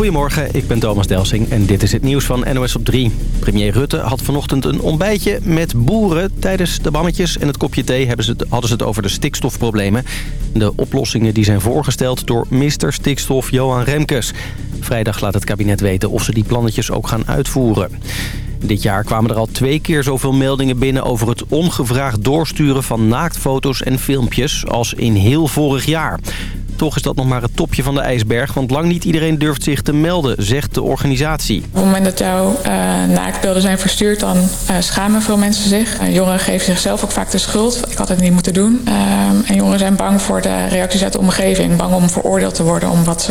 Goedemorgen, ik ben Thomas Delsing en dit is het nieuws van NOS op 3. Premier Rutte had vanochtend een ontbijtje met boeren. Tijdens de bammetjes en het kopje thee hebben ze hadden ze het over de stikstofproblemen. De oplossingen die zijn voorgesteld door Mr. Stikstof Johan Remkes. Vrijdag laat het kabinet weten of ze die plannetjes ook gaan uitvoeren. Dit jaar kwamen er al twee keer zoveel meldingen binnen over het ongevraagd doorsturen van naaktfoto's en filmpjes als in heel vorig jaar. Toch is dat nog maar het topje van de ijsberg, want lang niet iedereen durft zich te melden, zegt de organisatie. Op het moment dat jouw uh, naaktbeelden zijn verstuurd, dan uh, schamen veel mensen zich. Uh, jongeren geven zichzelf ook vaak de schuld. Ik had het niet moeten doen. en jongeren zijn bang voor de reacties uit de omgeving. Bang om veroordeeld te worden om wat,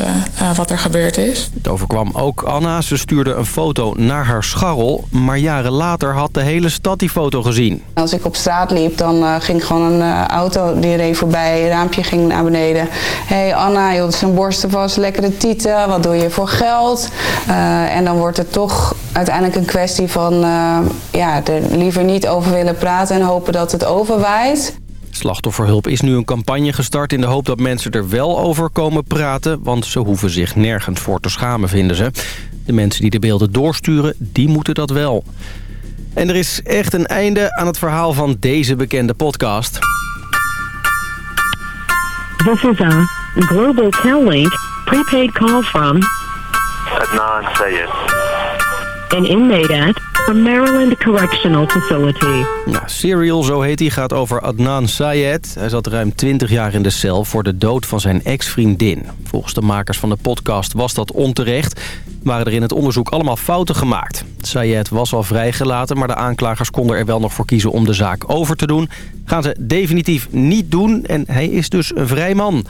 wat er gebeurd is. Het overkwam ook Anna. Ze stuurde een foto naar haar scharrel. Maar jaren later had de hele stad die foto gezien. Als ik op straat liep, dan ging gewoon een auto die reed voorbij. Een raampje ging naar beneden hey Anna, je zijn borsten vast, lekkere tieten, wat doe je voor geld? Uh, en dan wordt het toch uiteindelijk een kwestie van uh, ja, er liever niet over willen praten en hopen dat het overwaait. Slachtofferhulp is nu een campagne gestart in de hoop dat mensen er wel over komen praten, want ze hoeven zich nergens voor te schamen, vinden ze. De mensen die de beelden doorsturen, die moeten dat wel. En er is echt een einde aan het verhaal van deze bekende podcast. This is a Global Tel-Link prepaid call from Adnan Sayed. An inmate at a Maryland Correctional Facility. Nou, Serial, zo heet hij, gaat over Adnan Sayed. Hij zat ruim 20 jaar in de cel voor de dood van zijn ex-vriendin. Volgens de makers van de podcast was dat onterecht. Waren er in het onderzoek allemaal fouten gemaakt. Sayed was al vrijgelaten, maar de aanklagers konden er wel nog voor kiezen om de zaak over te doen. Gaan ze definitief niet doen en hij is dus een vrij man.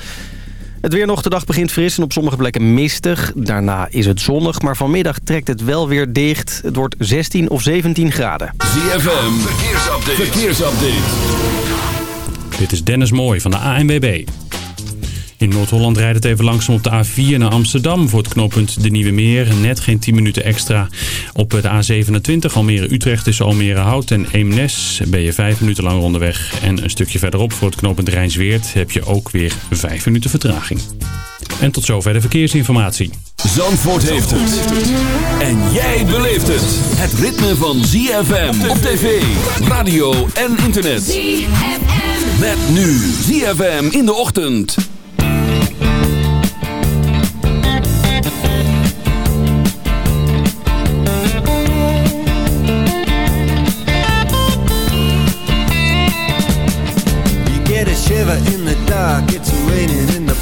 Het weer nog, de dag begint fris en op sommige plekken mistig. Daarna is het zonnig, maar vanmiddag trekt het wel weer dicht. Het wordt 16 of 17 graden. ZFM, verkeersupdate. verkeersupdate. Dit is Dennis Mooij van de ANWB. In Noord-Holland rijdt het even langzaam op de A4 naar Amsterdam voor het knooppunt De Nieuwe Meer. Net geen 10 minuten extra. Op de A27 Almere-Utrecht tussen Almere-Hout en Eemnes ben je 5 minuten lang onderweg. En een stukje verderop voor het knooppunt Rijnsweert heb je ook weer 5 minuten vertraging. En tot zover de verkeersinformatie. Zandvoort heeft het. En jij beleeft het. Het ritme van ZFM op tv, radio en internet. ZFM. Met nu ZFM in de ochtend.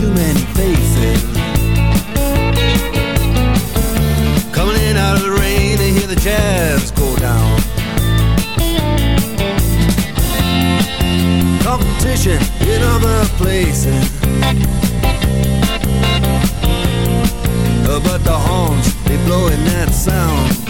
too many faces. Coming in out of the rain To hear the jazz go down. Competition in other places. But the horns, they blowing that sound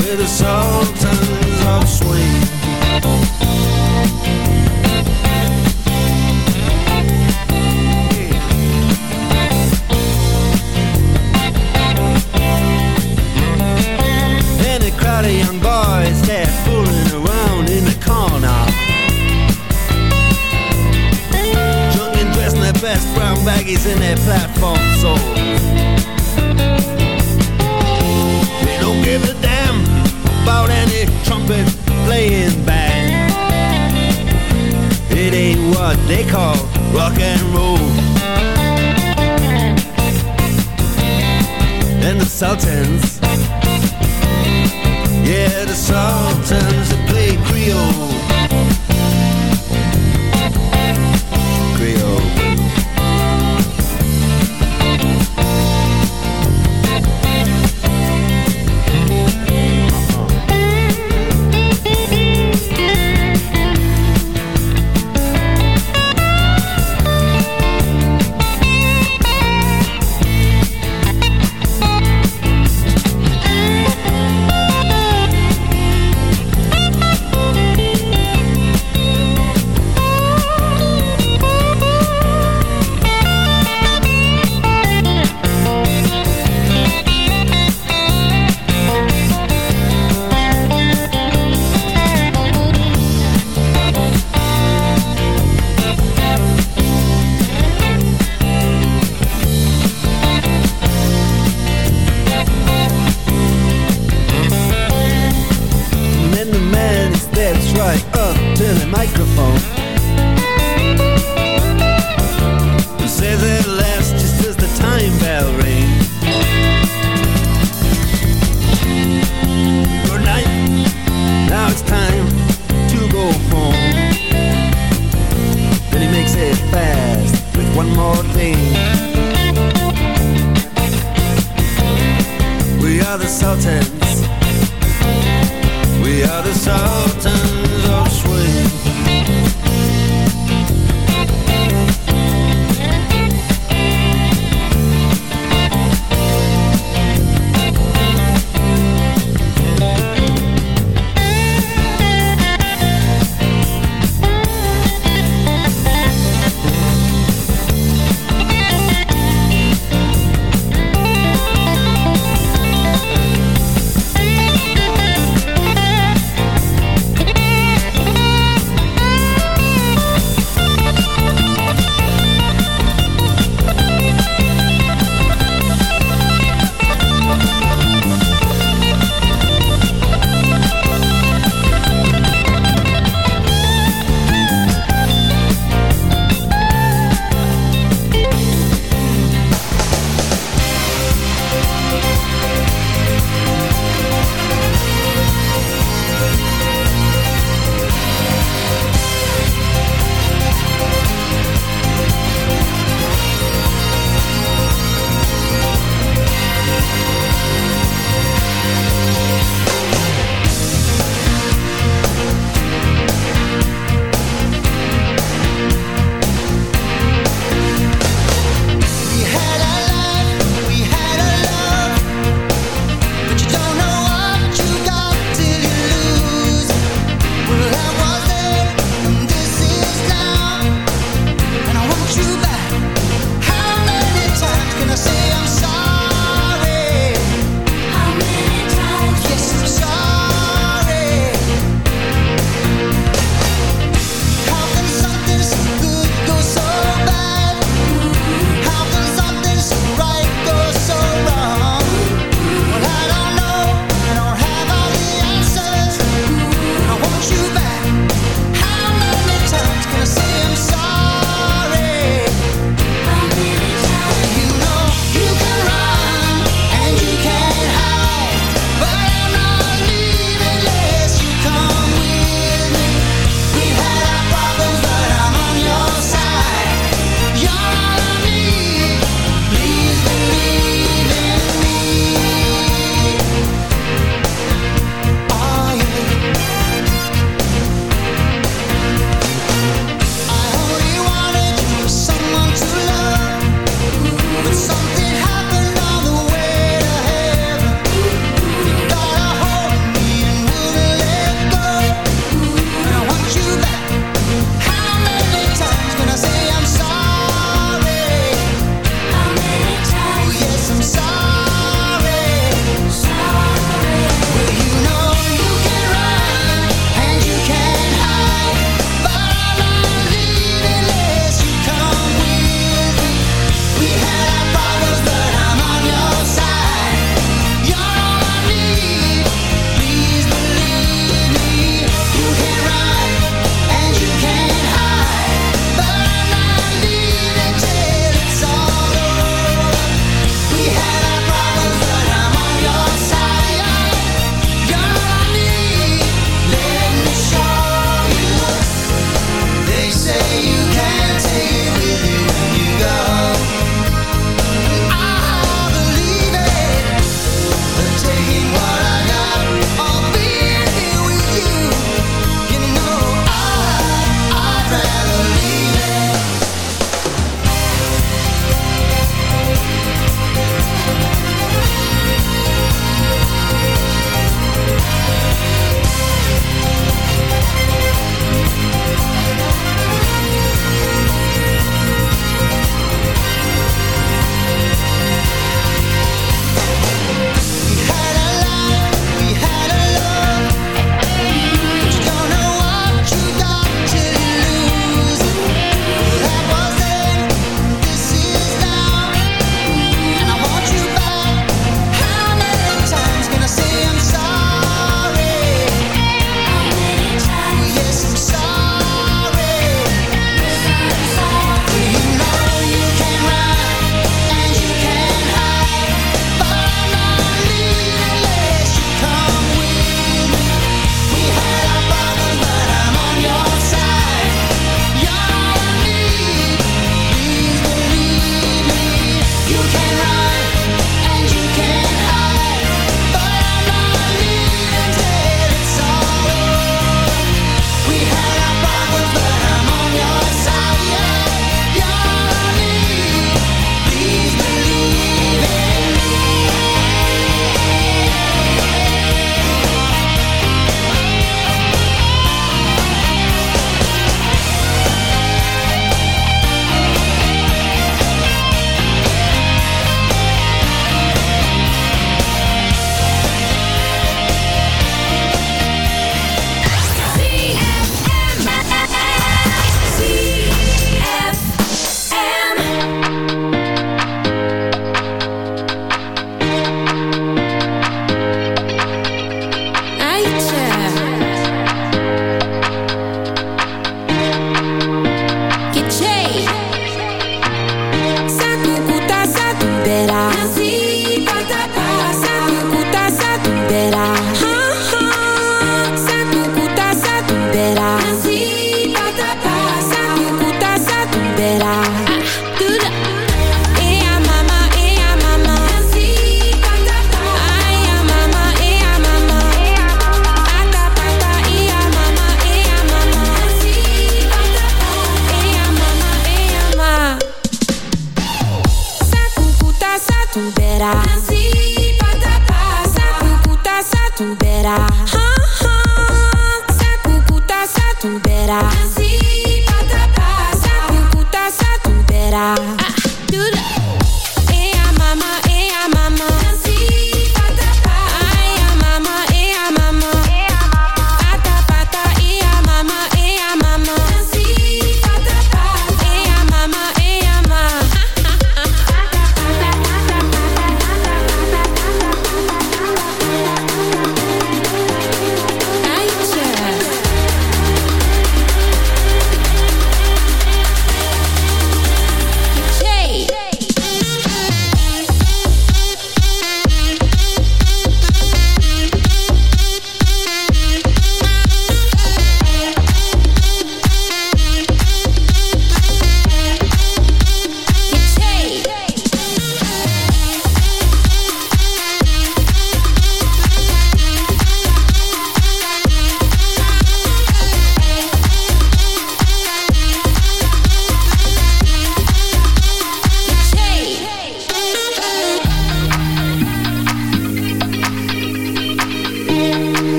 with the Sultans of Swing. And a crowd of young boys, they're fooling around in the corner. Drunk and dressed in their best brown baggies in their platform soles. Call rock and roll. And the Sultans, yeah, the Sultans that play Creole. Creole.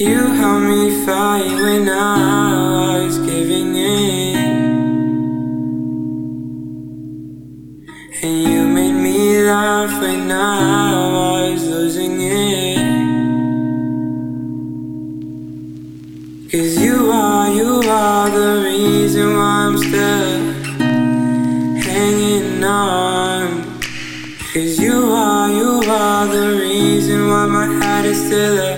You helped me fight when I was giving in. And you made me laugh when I was losing it. Cause you are, you are the reason why I'm still hanging on. Cause you are, you are the reason why my head is still up.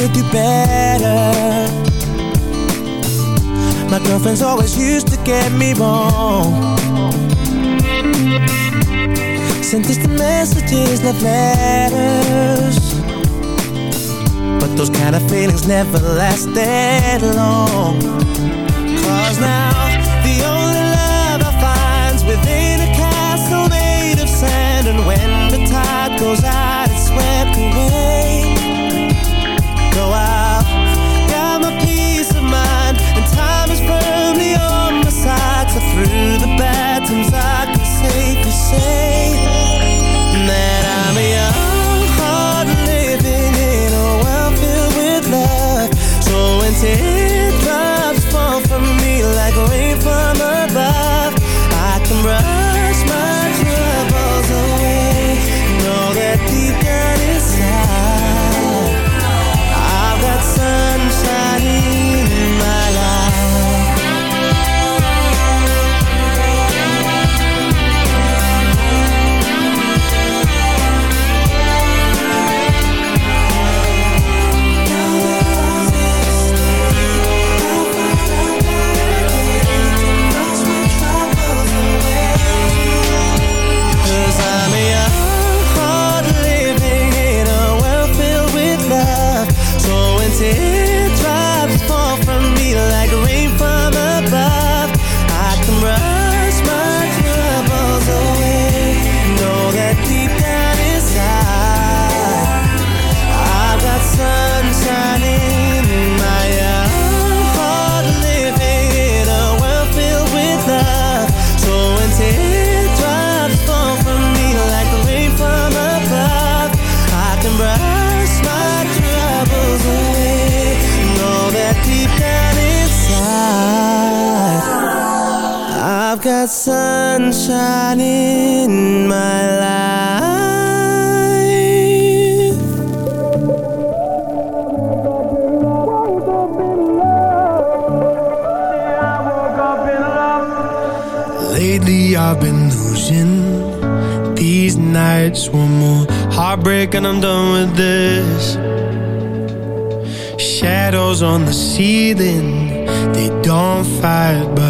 could do better. My girlfriend's always used to get me wrong. Sent distant messages, left letters. But those kind of feelings never last that long. Cause now sunshine in my life. Lately I've been losing These nights one more heartbreak and I'm done with this Shadows on the ceiling They don't fight but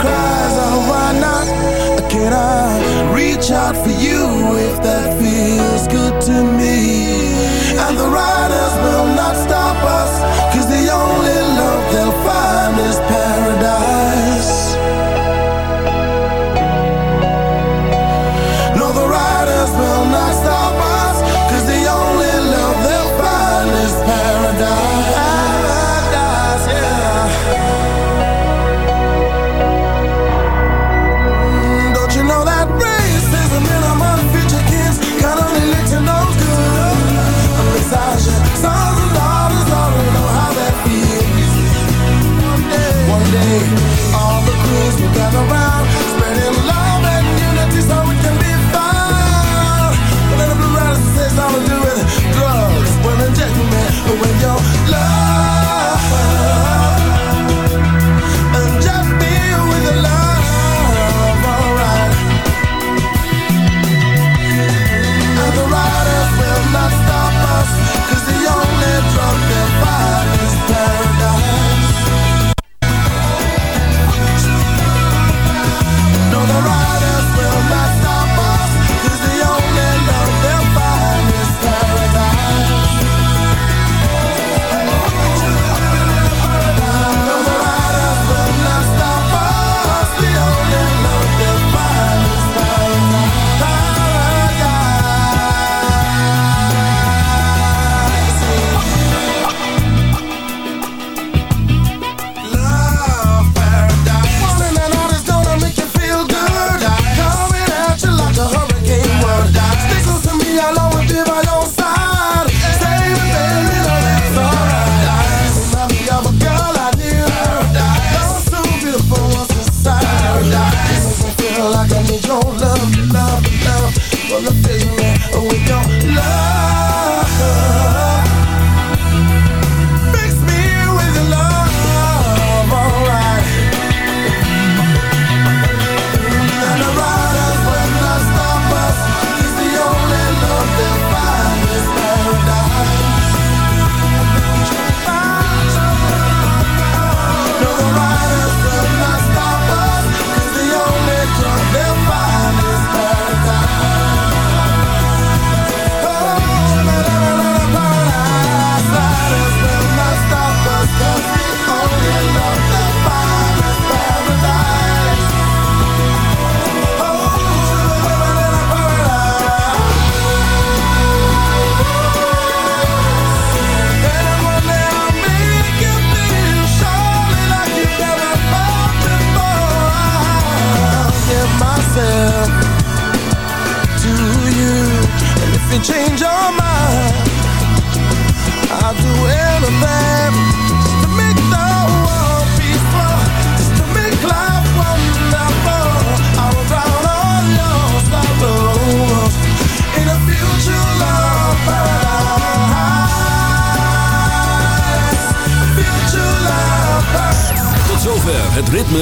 Cries, oh why not? Can I reach out for you if that feels good to me? And the riders will